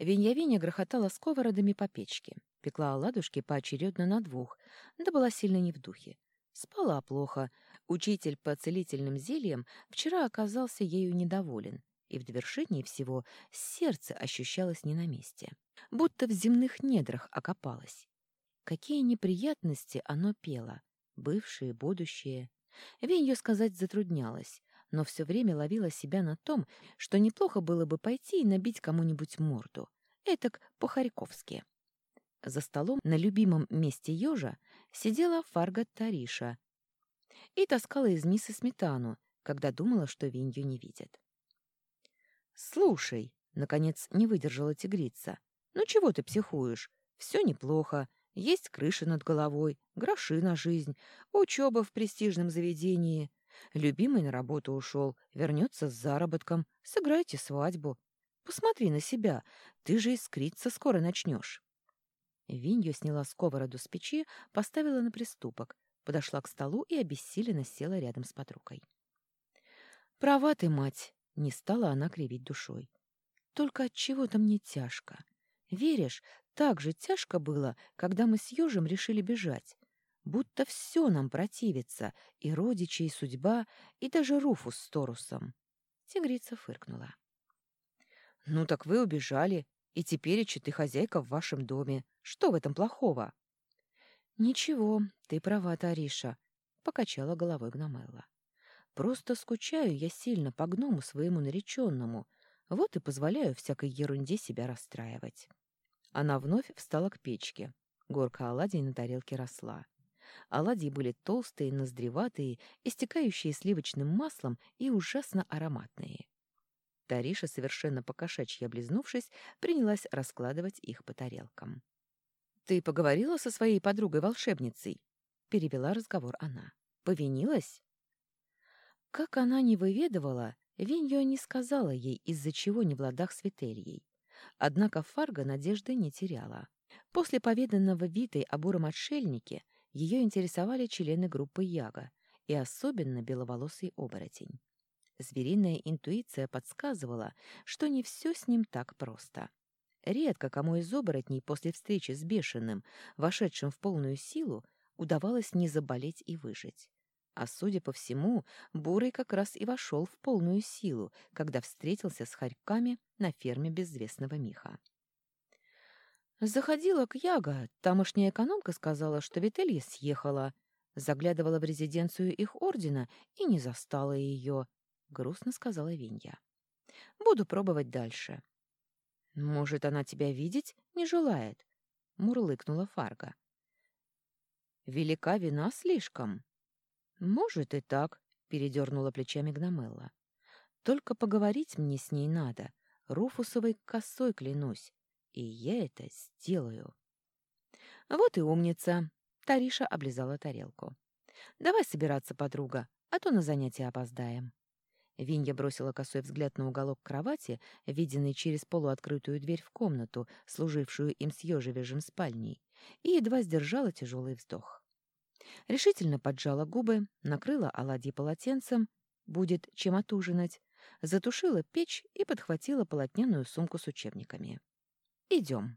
Винья-Виня грохотала сковородами по печке, пекла оладушки поочередно на двух, да была сильно не в духе. Спала плохо. Учитель по целительным зельям вчера оказался ею недоволен, и в довершении всего сердце ощущалось не на месте, будто в земных недрах окопалось. Какие неприятности оно пело, бывшие, будущее. Венью сказать затруднялось, но все время ловила себя на том, что неплохо было бы пойти и набить кому-нибудь морду. Этак по-харьковски. За столом на любимом месте ежа сидела Фарга Тариша и таскала из мисы сметану, когда думала, что Винью не видит. «Слушай», — наконец не выдержала тигрица, — «ну чего ты психуешь? Все неплохо. Есть крыша над головой, гроши на жизнь, учеба в престижном заведении. Любимый на работу ушел, вернется с заработком. Сыграйте свадьбу. Посмотри на себя, ты же искриться скоро начнешь. Винья сняла сковороду с печи, поставила на приступок, подошла к столу и обессиленно села рядом с подругой. «Права ты, мать!» — не стала она кривить душой. «Только от чего то мне тяжко. Веришь, так же тяжко было, когда мы с Ёжем решили бежать. Будто все нам противится, и родичи, и судьба, и даже Руфус с Торусом. Тигрица фыркнула. «Ну так вы убежали, и теперь ты хозяйка в вашем доме. Что в этом плохого?» «Ничего, ты права, Тариша», — покачала головой Гномелла. «Просто скучаю я сильно по гному своему нареченному, вот и позволяю всякой ерунде себя расстраивать». Она вновь встала к печке. Горка оладий на тарелке росла. Оладьи были толстые, ноздреватые, истекающие сливочным маслом и ужасно ароматные. Тариша, совершенно покошачьи облизнувшись, принялась раскладывать их по тарелкам. «Ты поговорила со своей подругой-волшебницей?» — перевела разговор она. «Повинилась?» Как она не выведывала, Виньо не сказала ей, из-за чего не в ладах с Вительей. Однако Фарго надежды не теряла. После поведанного Витой о буром отшельнике ее интересовали члены группы Яга и особенно беловолосый оборотень. Звериная интуиция подсказывала, что не все с ним так просто. Редко кому из оборотней после встречи с бешеным, вошедшим в полную силу, удавалось не заболеть и выжить. А судя по всему, Бурый как раз и вошел в полную силу, когда встретился с хорьками на ферме безвестного Миха. Заходила к Яго, тамошняя экономка сказала, что Вителья съехала. Заглядывала в резиденцию их ордена и не застала ее, — грустно сказала Винья. Буду пробовать дальше. Может, она тебя видеть не желает, — мурлыкнула Фарга. Велика вина слишком. Может и так, — передернула плечами Гномелла. Только поговорить мне с ней надо. Руфусовой косой клянусь. И я это сделаю. Вот и умница. Тариша облизала тарелку. Давай собираться, подруга, а то на занятия опоздаем. Винья бросила косой взгляд на уголок кровати, виденный через полуоткрытую дверь в комнату, служившую им с спальней, и едва сдержала тяжелый вздох. Решительно поджала губы, накрыла оладьи полотенцем, будет чем отужинать, затушила печь и подхватила полотняную сумку с учебниками. Идем.